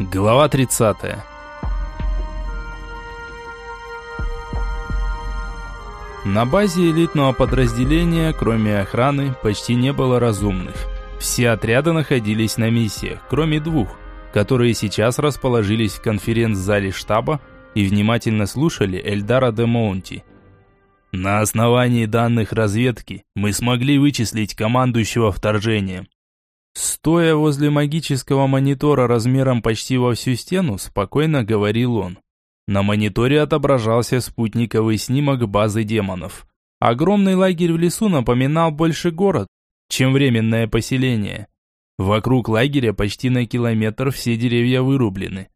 Глава 30. На базе элитного подразделения, кроме охраны, почти не было разумных. Все отряды находились на миссиях, кроме двух, которые сейчас расположились в конференц-зале штаба и внимательно слушали Эльдара де Моунти. На основании данных разведки мы смогли вычислить командующего вторжением. Стоя возле магического монитора размером почти во всю стену, спокойно говорил он. На мониторе отображался спутниковый снимок базы демонов. Огромный лагерь в лесу напоминал больше город, чем временное поселение. Вокруг лагеря почти на километр все деревья вырублены.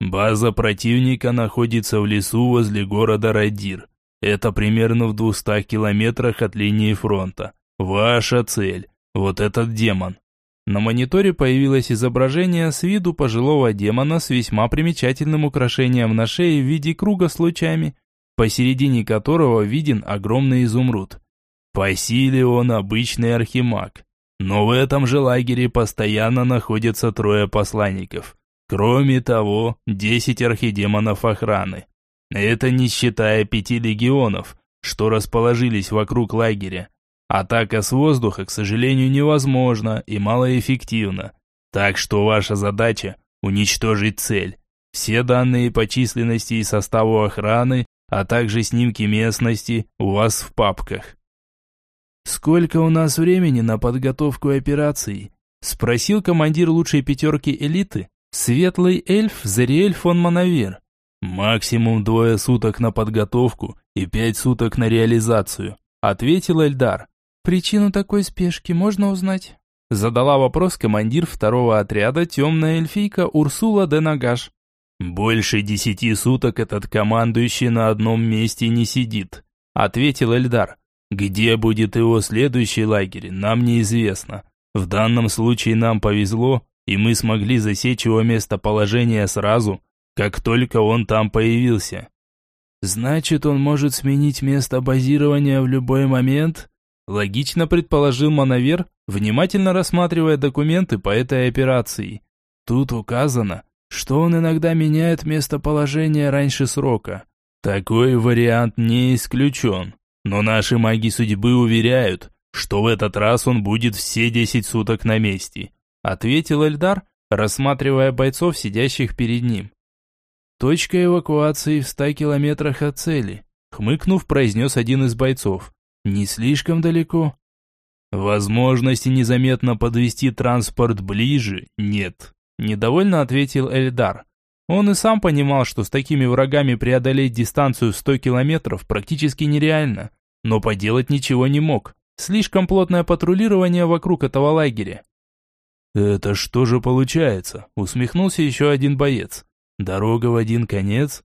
База противника находится в лесу возле города Радир. Это примерно в 200 километрах от линии фронта. Ваша цель – вот этот демон. На мониторе появилось изображение с виду пожилого демона с весьма примечательным украшением на шее в виде круга с лучами, посередине которого виден огромный изумруд. По силе он обычный архимаг, но в этом же лагере постоянно находятся трое посланников. Кроме того, десять архидемонов охраны. Это не считая пяти легионов, что расположились вокруг лагеря. Атака с воздуха, к сожалению, невозможна и малоэффективна. Так что ваша задача – уничтожить цель. Все данные по численности и составу охраны, а также снимки местности у вас в папках. «Сколько у нас времени на подготовку операции?» – спросил командир лучшей пятерки элиты, светлый эльф Зариэль фон Манавир. «Максимум двое суток на подготовку и пять суток на реализацию», – ответил Эльдар. «Причину такой спешки можно узнать?» Задала вопрос командир второго отряда темная эльфийка Урсула де Нагаш. «Больше десяти суток этот командующий на одном месте не сидит», ответил Эльдар. «Где будет его следующий лагерь, нам неизвестно. В данном случае нам повезло, и мы смогли засечь его местоположение сразу, как только он там появился». «Значит, он может сменить место базирования в любой момент?» Логично предположил Манавер, внимательно рассматривая документы по этой операции. Тут указано, что он иногда меняет местоположение раньше срока. Такой вариант не исключен. Но наши маги судьбы уверяют, что в этот раз он будет все десять суток на месте, ответил Эльдар, рассматривая бойцов, сидящих перед ним. Точка эвакуации в ста километрах от цели, хмыкнув, произнес один из бойцов. Не слишком далеко? Возможности незаметно подвести транспорт ближе нет, недовольно ответил Эльдар. Он и сам понимал, что с такими врагами преодолеть дистанцию в 100 километров практически нереально, но поделать ничего не мог. Слишком плотное патрулирование вокруг этого лагеря. «Это что же получается?» – усмехнулся еще один боец. «Дорога в один конец?»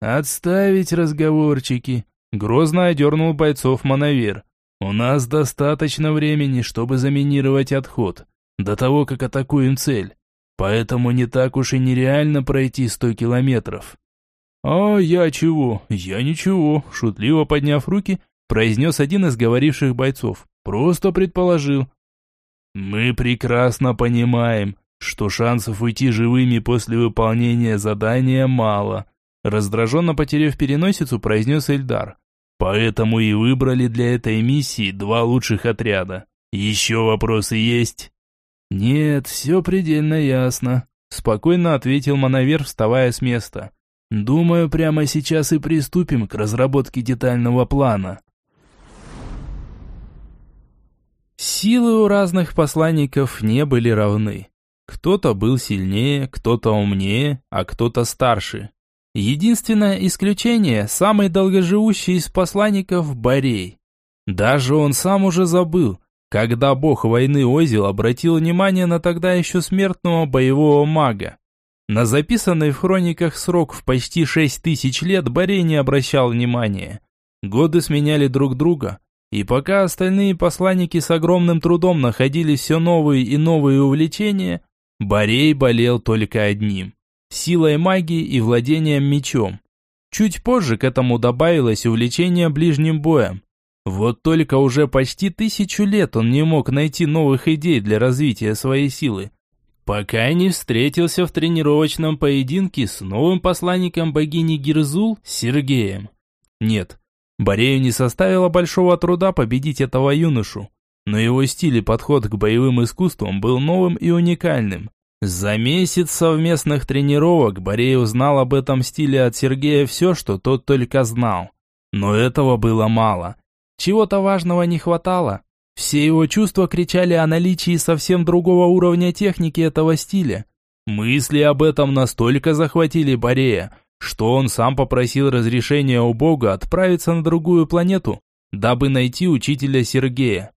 «Отставить разговорчики», Грозно одернул бойцов Мановер. «У нас достаточно времени, чтобы заминировать отход, до того, как атакуем цель. Поэтому не так уж и нереально пройти сто километров». «А я чего? Я ничего», шутливо подняв руки, произнес один из говоривших бойцов. «Просто предположил». «Мы прекрасно понимаем, что шансов уйти живыми после выполнения задания мало», раздраженно потеряв переносицу, произнес Эльдар. Поэтому и выбрали для этой миссии два лучших отряда. Еще вопросы есть? Нет, все предельно ясно, спокойно ответил Мановер, вставая с места. Думаю, прямо сейчас и приступим к разработке детального плана. Силы у разных посланников не были равны. Кто-то был сильнее, кто-то умнее, а кто-то старше. Единственное исключение – самый долгоживущий из посланников – Борей. Даже он сам уже забыл, когда бог войны Озил обратил внимание на тогда еще смертного боевого мага. На записанный в хрониках срок в почти шесть тысяч лет Борей не обращал внимания. Годы сменяли друг друга, и пока остальные посланники с огромным трудом находили все новые и новые увлечения, Борей болел только одним силой магии и владением мечом. Чуть позже к этому добавилось увлечение ближним боем. Вот только уже почти тысячу лет он не мог найти новых идей для развития своей силы. пока не встретился в тренировочном поединке с новым посланником богини Гирзул Сергеем. Нет, Борею не составило большого труда победить этого юношу, но его стиль и подход к боевым искусствам был новым и уникальным. За месяц совместных тренировок Борей узнал об этом стиле от Сергея все, что тот только знал. Но этого было мало. Чего-то важного не хватало. Все его чувства кричали о наличии совсем другого уровня техники этого стиля. Мысли об этом настолько захватили Борея, что он сам попросил разрешения у Бога отправиться на другую планету, дабы найти учителя Сергея.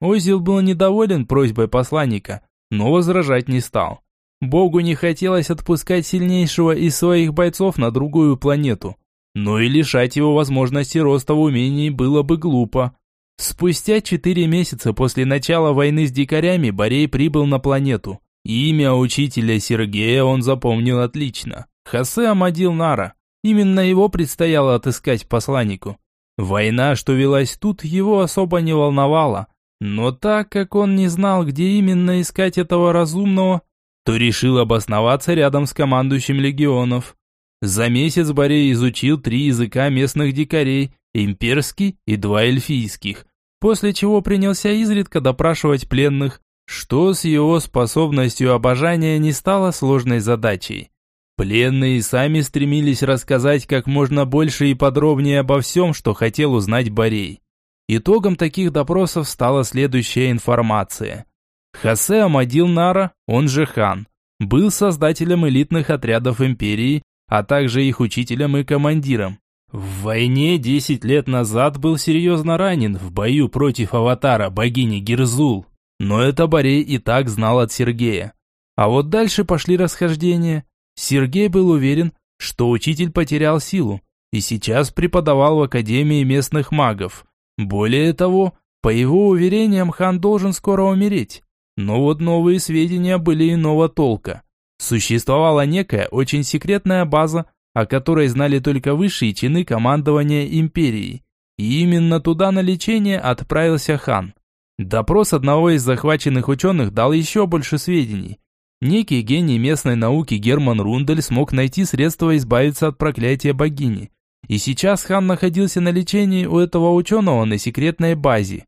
Озил был недоволен просьбой посланника, но возражать не стал. Богу не хотелось отпускать сильнейшего из своих бойцов на другую планету, но и лишать его возможности роста в умении было бы глупо. Спустя четыре месяца после начала войны с дикарями Борей прибыл на планету. Имя учителя Сергея он запомнил отлично. Хосе Амадил Нара. Именно его предстояло отыскать посланнику. Война, что велась тут, его особо не волновала. Но так как он не знал, где именно искать этого разумного, то решил обосноваться рядом с командующим легионов. За месяц Борей изучил три языка местных дикарей, имперский и два эльфийских, после чего принялся изредка допрашивать пленных, что с его способностью обожания не стало сложной задачей. Пленные сами стремились рассказать как можно больше и подробнее обо всем, что хотел узнать Борей. Итогом таких допросов стала следующая информация. Хосе Амадил Нара, он же Хан, был создателем элитных отрядов империи, а также их учителем и командиром. В войне 10 лет назад был серьезно ранен в бою против аватара богини Герзул. Но это Борей и так знал от Сергея. А вот дальше пошли расхождения. Сергей был уверен, что учитель потерял силу и сейчас преподавал в Академии местных магов. Более того, по его уверениям, хан должен скоро умереть. Но вот новые сведения были иного толка. Существовала некая очень секретная база, о которой знали только высшие чины командования империи. И именно туда на лечение отправился хан. Допрос одного из захваченных ученых дал еще больше сведений. Некий гений местной науки Герман Рундель смог найти средства избавиться от проклятия богини. И сейчас хан находился на лечении у этого ученого на секретной базе.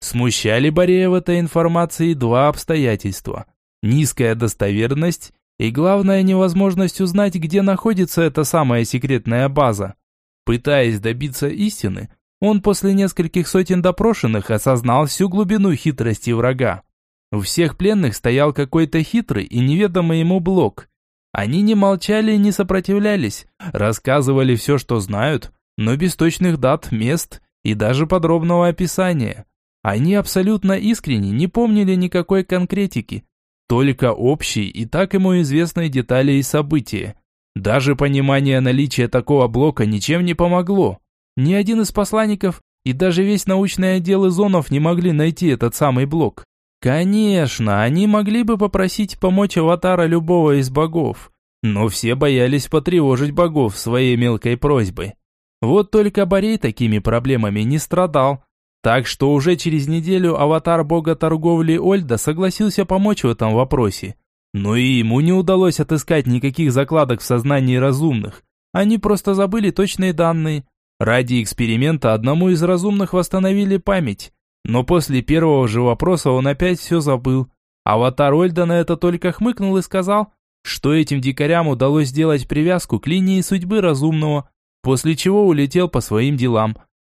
Смущали этой информации два обстоятельства. Низкая достоверность и, главное, невозможность узнать, где находится эта самая секретная база. Пытаясь добиться истины, он после нескольких сотен допрошенных осознал всю глубину хитрости врага. У всех пленных стоял какой-то хитрый и неведомый ему блок. Они не молчали и не сопротивлялись, рассказывали все, что знают, но без точных дат, мест и даже подробного описания. Они абсолютно искренне не помнили никакой конкретики, только общие и так ему известные детали и события. Даже понимание наличия такого блока ничем не помогло. Ни один из посланников и даже весь научный отдел Изонов не могли найти этот самый блок. Конечно, они могли бы попросить помочь аватара любого из богов, но все боялись потревожить богов своей мелкой просьбой. Вот только Борей такими проблемами не страдал, так что уже через неделю аватар бога торговли Ольда согласился помочь в этом вопросе. Но и ему не удалось отыскать никаких закладок в сознании разумных. Они просто забыли точные данные. Ради эксперимента одному из разумных восстановили память, но после первого же вопроса он опять все забыл. Аватар Ольда на это только хмыкнул и сказал, что этим дикарям удалось сделать привязку к линии судьбы разумного, после чего улетел по своим делам.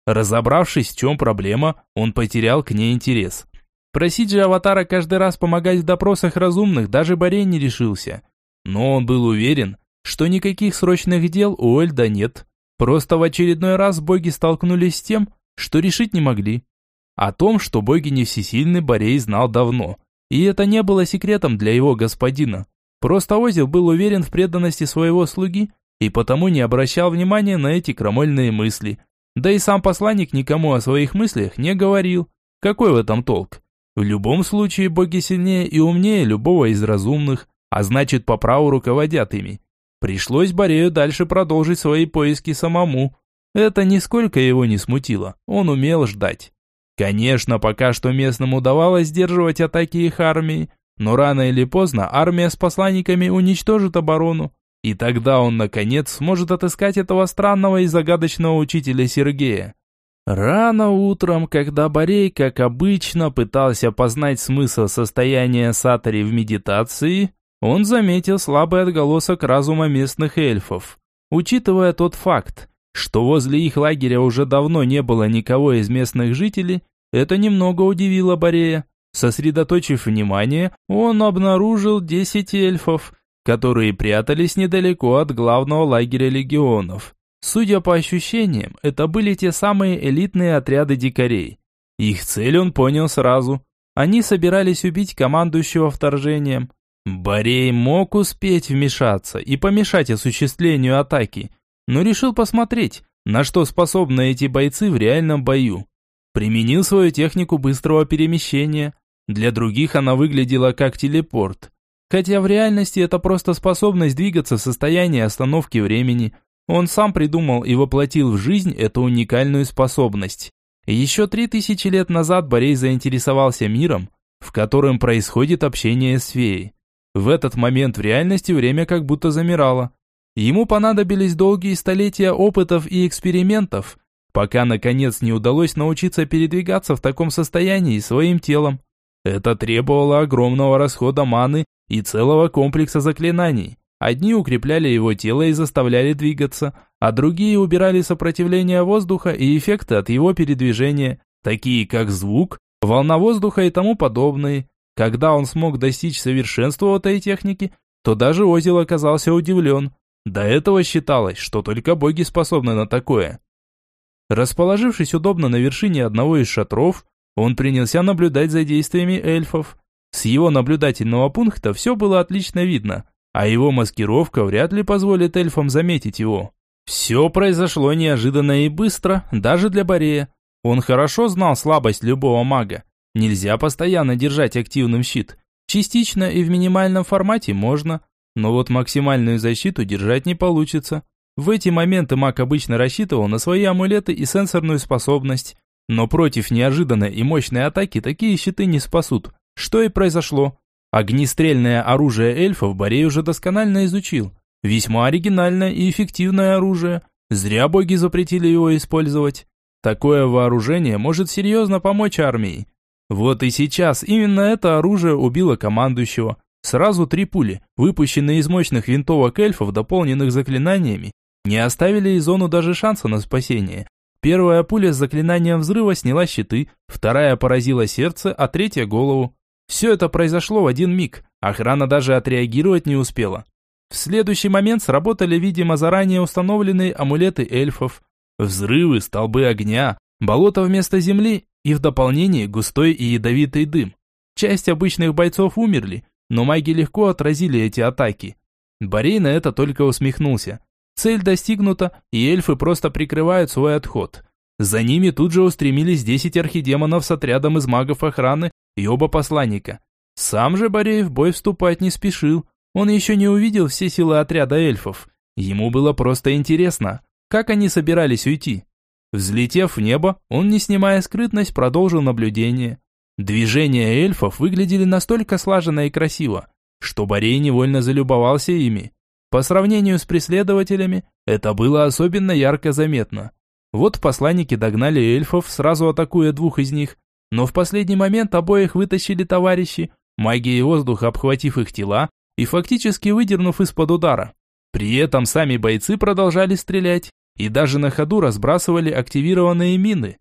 Разобравшись, в чем проблема, он потерял к ней интерес. Просить же Аватара каждый раз помогать в допросах разумных даже Борей не решился. Но он был уверен, что никаких срочных дел у Ольда нет. Просто в очередной раз боги столкнулись с тем, что решить не могли. О том, что боги не всесильны, Борей знал давно. И это не было секретом для его господина. Просто Озил был уверен в преданности своего слуги и потому не обращал внимания на эти крамольные мысли. Да и сам посланник никому о своих мыслях не говорил. Какой в этом толк? В любом случае боги сильнее и умнее любого из разумных, а значит по праву руководят ими. Пришлось Борею дальше продолжить свои поиски самому. Это нисколько его не смутило, он умел ждать. Конечно, пока что местным удавалось сдерживать атаки их армии, но рано или поздно армия с посланниками уничтожит оборону. И тогда он, наконец, сможет отыскать этого странного и загадочного учителя Сергея. Рано утром, когда Борей, как обычно, пытался познать смысл состояния Сатори в медитации, он заметил слабый отголосок разума местных эльфов. Учитывая тот факт, что возле их лагеря уже давно не было никого из местных жителей, это немного удивило Борея. Сосредоточив внимание, он обнаружил 10 эльфов, которые прятались недалеко от главного лагеря легионов. Судя по ощущениям, это были те самые элитные отряды дикарей. Их цель он понял сразу. Они собирались убить командующего вторжением. Борей мог успеть вмешаться и помешать осуществлению атаки, но решил посмотреть, на что способны эти бойцы в реальном бою. Применил свою технику быстрого перемещения. Для других она выглядела как телепорт. Хотя в реальности это просто способность двигаться в состоянии остановки времени. Он сам придумал и воплотил в жизнь эту уникальную способность. Еще три тысячи лет назад Борей заинтересовался миром, в котором происходит общение с феей. В этот момент в реальности время как будто замирало. Ему понадобились долгие столетия опытов и экспериментов, пока наконец не удалось научиться передвигаться в таком состоянии своим телом. Это требовало огромного расхода маны и целого комплекса заклинаний. Одни укрепляли его тело и заставляли двигаться, а другие убирали сопротивление воздуха и эффекты от его передвижения, такие как звук, волна воздуха и тому подобные. Когда он смог достичь совершенства этой техники, то даже Озил оказался удивлен. До этого считалось, что только боги способны на такое. Расположившись удобно на вершине одного из шатров, он принялся наблюдать за действиями эльфов. С его наблюдательного пункта все было отлично видно, а его маскировка вряд ли позволит эльфам заметить его. Все произошло неожиданно и быстро, даже для Борея. Он хорошо знал слабость любого мага. Нельзя постоянно держать активным щит. Частично и в минимальном формате можно, но вот максимальную защиту держать не получится. В эти моменты маг обычно рассчитывал на свои амулеты и сенсорную способность, но против неожиданной и мощной атаки такие щиты не спасут. Что и произошло. Огнестрельное оружие эльфов Борей уже досконально изучил. Весьма оригинальное и эффективное оружие. Зря боги запретили его использовать. Такое вооружение может серьезно помочь армии. Вот и сейчас именно это оружие убило командующего. Сразу три пули, выпущенные из мощных винтовок эльфов, дополненных заклинаниями, не оставили и зону даже шанса на спасение. Первая пуля с заклинанием взрыва сняла щиты, вторая поразила сердце, а третья голову. Все это произошло в один миг, охрана даже отреагировать не успела. В следующий момент сработали, видимо, заранее установленные амулеты эльфов. Взрывы, столбы огня, болото вместо земли и в дополнение густой и ядовитый дым. Часть обычных бойцов умерли, но маги легко отразили эти атаки. Борей на это только усмехнулся. Цель достигнута, и эльфы просто прикрывают свой отход. За ними тут же устремились 10 архидемонов с отрядом из магов охраны и оба посланника. Сам же Борей в бой вступать не спешил. Он еще не увидел все силы отряда эльфов. Ему было просто интересно, как они собирались уйти. Взлетев в небо, он, не снимая скрытность, продолжил наблюдение. Движения эльфов выглядели настолько слаженно и красиво, что Борей невольно залюбовался ими. По сравнению с преследователями, это было особенно ярко заметно. Вот посланники догнали эльфов, сразу атакуя двух из них, но в последний момент обоих вытащили товарищи, магией воздуха обхватив их тела и фактически выдернув из-под удара. При этом сами бойцы продолжали стрелять, и даже на ходу разбрасывали активированные мины.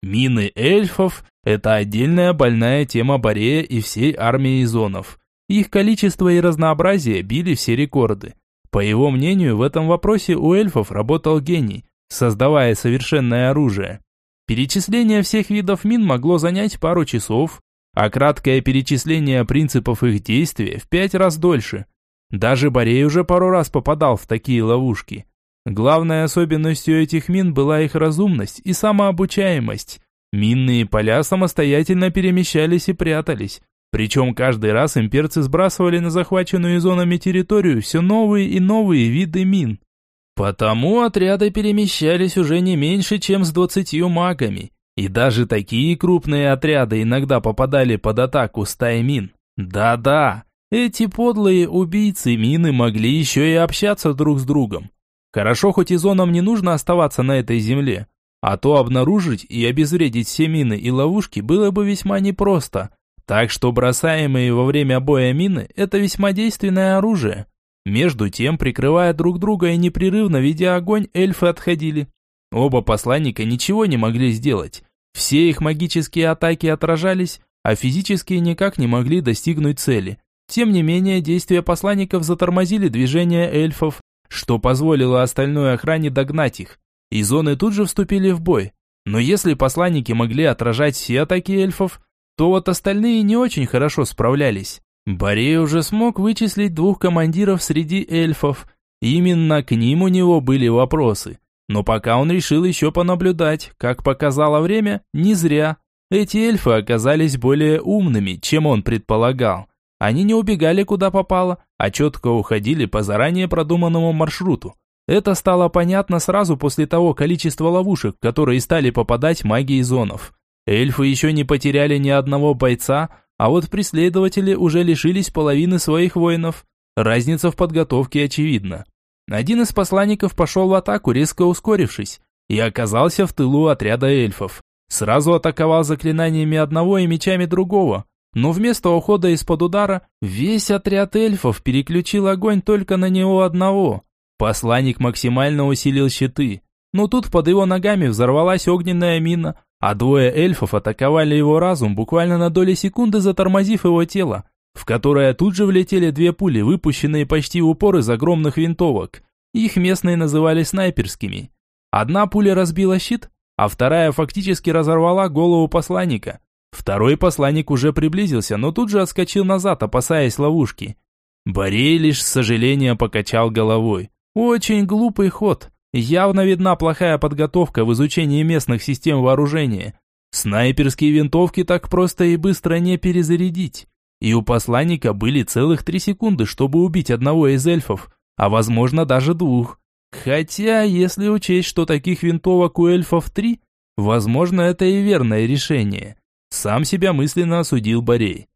Мины эльфов – это отдельная больная тема Борея и всей армии зонов. Их количество и разнообразие били все рекорды. По его мнению, в этом вопросе у эльфов работал гений, создавая совершенное оружие. Перечисление всех видов мин могло занять пару часов, а краткое перечисление принципов их действия в пять раз дольше. Даже Борей уже пару раз попадал в такие ловушки. Главной особенностью этих мин была их разумность и самообучаемость. Минные поля самостоятельно перемещались и прятались. Причем каждый раз имперцы сбрасывали на захваченную зонами территорию все новые и новые виды мин. Потому отряды перемещались уже не меньше, чем с двадцатью магами. И даже такие крупные отряды иногда попадали под атаку стаи мин. Да-да, эти подлые убийцы мины могли еще и общаться друг с другом. Хорошо, хоть и зонам не нужно оставаться на этой земле, а то обнаружить и обезвредить все мины и ловушки было бы весьма непросто. Так что бросаемые во время боя мины – это весьма действенное оружие. Между тем, прикрывая друг друга и непрерывно ведя огонь, эльфы отходили. Оба посланника ничего не могли сделать. Все их магические атаки отражались, а физические никак не могли достигнуть цели. Тем не менее, действия посланников затормозили движение эльфов, что позволило остальной охране догнать их и зоны тут же вступили в бой. Но если посланники могли отражать все атаки эльфов, то вот остальные не очень хорошо справлялись. Борей уже смог вычислить двух командиров среди эльфов. Именно к ним у него были вопросы. Но пока он решил еще понаблюдать, как показало время, не зря. Эти эльфы оказались более умными, чем он предполагал. Они не убегали куда попало, а четко уходили по заранее продуманному маршруту. Это стало понятно сразу после того количества ловушек, которые стали попадать магии зонов. Эльфы еще не потеряли ни одного бойца, а вот преследователи уже лишились половины своих воинов. Разница в подготовке очевидна. Один из посланников пошел в атаку, резко ускорившись, и оказался в тылу отряда эльфов. Сразу атаковал заклинаниями одного и мечами другого, но вместо ухода из-под удара, весь отряд эльфов переключил огонь только на него одного. Посланник максимально усилил щиты, но тут под его ногами взорвалась огненная мина, а двое эльфов атаковали его разум, буквально на доли секунды затормозив его тело, в которое тут же влетели две пули, выпущенные почти в упор из огромных винтовок. Их местные называли снайперскими. Одна пуля разбила щит, а вторая фактически разорвала голову посланника. Второй посланник уже приблизился, но тут же отскочил назад, опасаясь ловушки. Борей лишь с сожалением покачал головой. Очень глупый ход. Явно видна плохая подготовка в изучении местных систем вооружения. Снайперские винтовки так просто и быстро не перезарядить. И у посланника были целых три секунды, чтобы убить одного из эльфов, а возможно даже двух. Хотя, если учесть, что таких винтовок у эльфов три, возможно это и верное решение. Сам себя мысленно осудил Борей.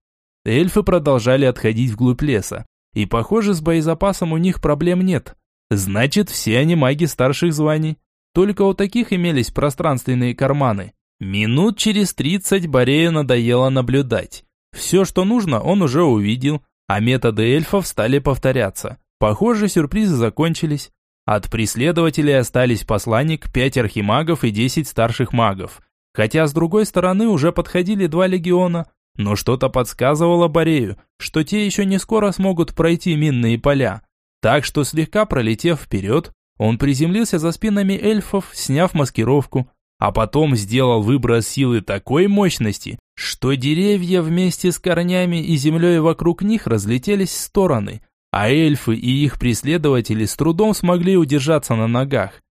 Эльфы продолжали отходить вглубь леса, и похоже с боезапасом у них проблем нет. Значит, все они маги старших званий. Только у таких имелись пространственные карманы. Минут через тридцать Борею надоело наблюдать. Все, что нужно, он уже увидел, а методы эльфов стали повторяться. Похоже, сюрпризы закончились. От преследователей остались посланник, пять архимагов и десять старших магов. Хотя с другой стороны уже подходили два легиона, но что-то подсказывало Борею, что те еще не скоро смогут пройти минные поля. Так что слегка пролетев вперед, он приземлился за спинами эльфов, сняв маскировку, а потом сделал выброс силы такой мощности, что деревья вместе с корнями и землей вокруг них разлетелись в стороны, а эльфы и их преследователи с трудом смогли удержаться на ногах.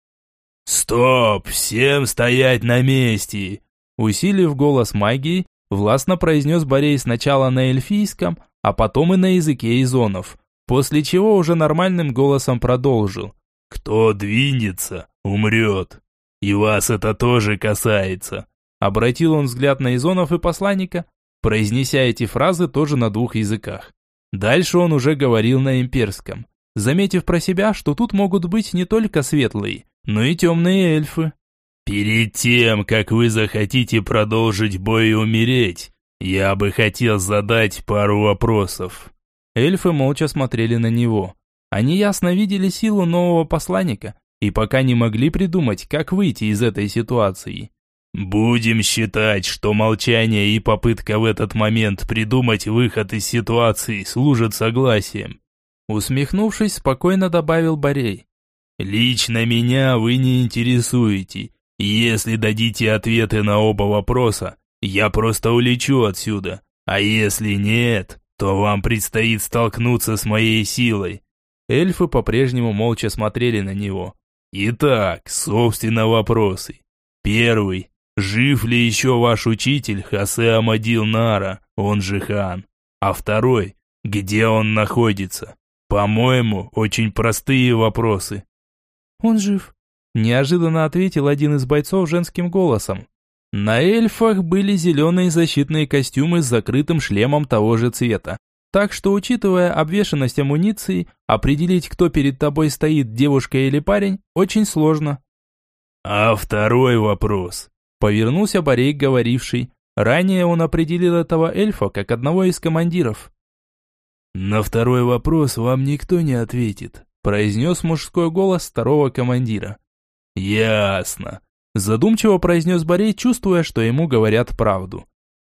«Стоп! Всем стоять на месте!» Усилив голос магии, властно произнес Борей сначала на эльфийском, а потом и на языке изонов. После чего уже нормальным голосом продолжил. «Кто двинется, умрет. И вас это тоже касается». Обратил он взгляд на Изонов и посланника, произнеся эти фразы тоже на двух языках. Дальше он уже говорил на имперском, заметив про себя, что тут могут быть не только светлые, но и темные эльфы. «Перед тем, как вы захотите продолжить бой и умереть, я бы хотел задать пару вопросов». Эльфы молча смотрели на него. Они ясно видели силу нового посланника и пока не могли придумать, как выйти из этой ситуации. «Будем считать, что молчание и попытка в этот момент придумать выход из ситуации служат согласием». Усмехнувшись, спокойно добавил Борей. «Лично меня вы не интересуете. Если дадите ответы на оба вопроса, я просто улечу отсюда. А если нет, то вам предстоит столкнуться с моей силой». Эльфы по-прежнему молча смотрели на него. «Итак, собственно, вопросы. Первый. Жив ли еще ваш учитель Хосе Амадил Нара, он же хан? А второй. Где он находится? По-моему, очень простые вопросы». «Он жив», – неожиданно ответил один из бойцов женским голосом. На эльфах были зеленые защитные костюмы с закрытым шлемом того же цвета. Так что, учитывая обвешанность амуниции, определить, кто перед тобой стоит, девушка или парень, очень сложно. «А второй вопрос?» Повернулся Борей, говоривший. Ранее он определил этого эльфа как одного из командиров. «На второй вопрос вам никто не ответит», произнес мужской голос второго командира. «Ясно», задумчиво произнес Борей, чувствуя, что ему говорят правду.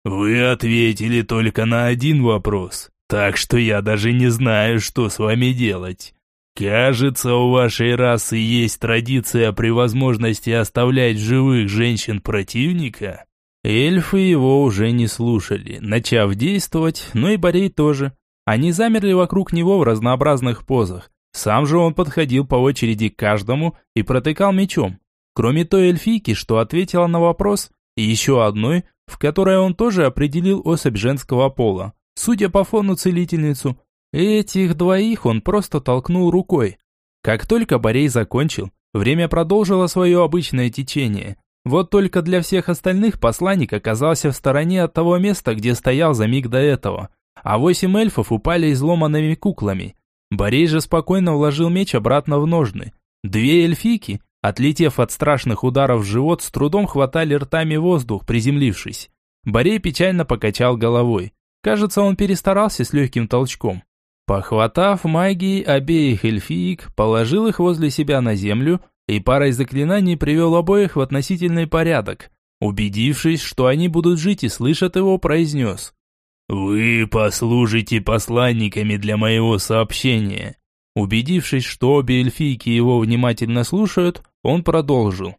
«Вы ответили только на один вопрос, так что я даже не знаю, что с вами делать. Кажется, у вашей расы есть традиция при возможности оставлять живых женщин противника». Эльфы его уже не слушали, начав действовать, но и Борей тоже. Они замерли вокруг него в разнообразных позах. Сам же он подходил по очереди к каждому и протыкал мечом. Кроме той эльфийки, что ответила на вопрос, и еще одной, в которой он тоже определил особь женского пола. Судя по фону целительницу, этих двоих он просто толкнул рукой. Как только Борей закончил, время продолжило свое обычное течение. Вот только для всех остальных посланник оказался в стороне от того места, где стоял за миг до этого, а восемь эльфов упали изломанными куклами. Борей же спокойно вложил меч обратно в ножны. Две эльфийки, отлетев от страшных ударов в живот, с трудом хватали ртами воздух, приземлившись. Борей печально покачал головой. Кажется, он перестарался с легким толчком. Похватав магией обеих эльфиек, положил их возле себя на землю и парой заклинаний привел обоих в относительный порядок. Убедившись, что они будут жить и слышат его, произнес. «Вы послужите посланниками для моего сообщения». Убедившись, что обе эльфийки его внимательно слушают, он продолжил.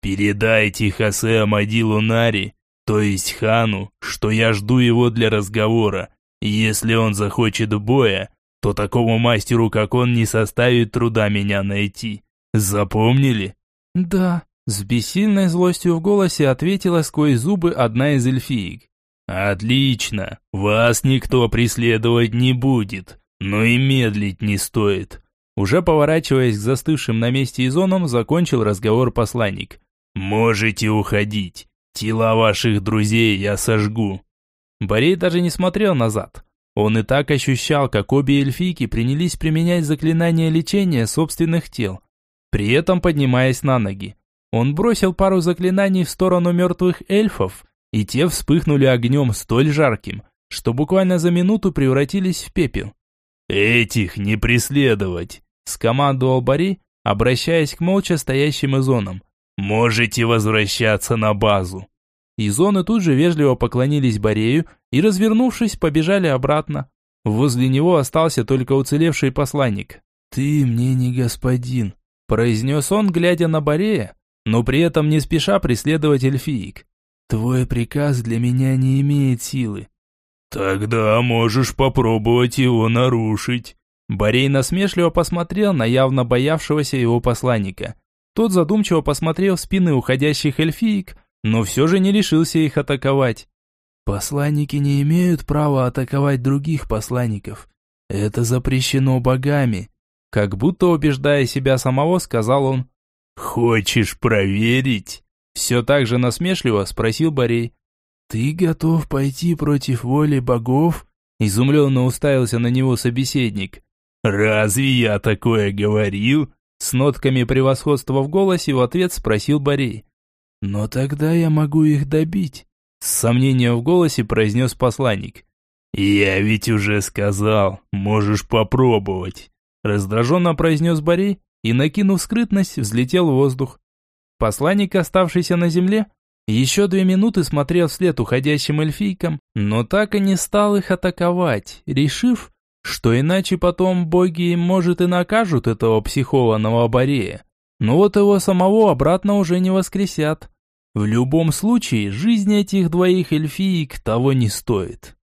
«Передайте Хосе Амадилу Нари, то есть Хану, что я жду его для разговора. Если он захочет боя, то такому мастеру, как он, не составит труда меня найти. Запомнили? Да, с бессильной злостью в голосе ответила сквозь зубы одна из эльфиек. Отлично, вас никто преследовать не будет, но и медлить не стоит. Уже поворачиваясь к застывшим на месте изонам, закончил разговор посланник. Можете уходить. Тела ваших друзей я сожгу. Борей даже не смотрел назад. Он и так ощущал, как обе эльфийки принялись применять заклинание лечения собственных тел при этом поднимаясь на ноги. Он бросил пару заклинаний в сторону мертвых эльфов, и те вспыхнули огнем столь жарким, что буквально за минуту превратились в пепел. «Этих не преследовать!» – скомандовал Бари, обращаясь к молча стоящим изонам. «Можете возвращаться на базу!» Изоны тут же вежливо поклонились Борею и, развернувшись, побежали обратно. Возле него остался только уцелевший посланник. «Ты мне не господин», произнес он, глядя на Борея, но при этом не спеша преследовать эльфиек. «Твой приказ для меня не имеет силы». «Тогда можешь попробовать его нарушить». Борей насмешливо посмотрел на явно боявшегося его посланника. Тот задумчиво посмотрел в спины уходящих эльфиек, но все же не решился их атаковать. «Посланники не имеют права атаковать других посланников. Это запрещено богами. Как будто убеждая себя самого, сказал он. «Хочешь проверить?» Все так же насмешливо спросил Борей. «Ты готов пойти против воли богов?» Изумленно уставился на него собеседник. «Разве я такое говорил?» С нотками превосходства в голосе в ответ спросил Борей. «Но тогда я могу их добить», с сомнением в голосе произнес посланник. «Я ведь уже сказал, можешь попробовать». Раздраженно произнес Борей и, накинув скрытность, взлетел в воздух. Посланник, оставшийся на земле, еще две минуты смотрел вслед уходящим эльфийкам, но так и не стал их атаковать, решив, что иначе потом боги, может, и накажут этого психованного Борея. Но вот его самого обратно уже не воскресят. В любом случае, жизнь этих двоих эльфиек того не стоит.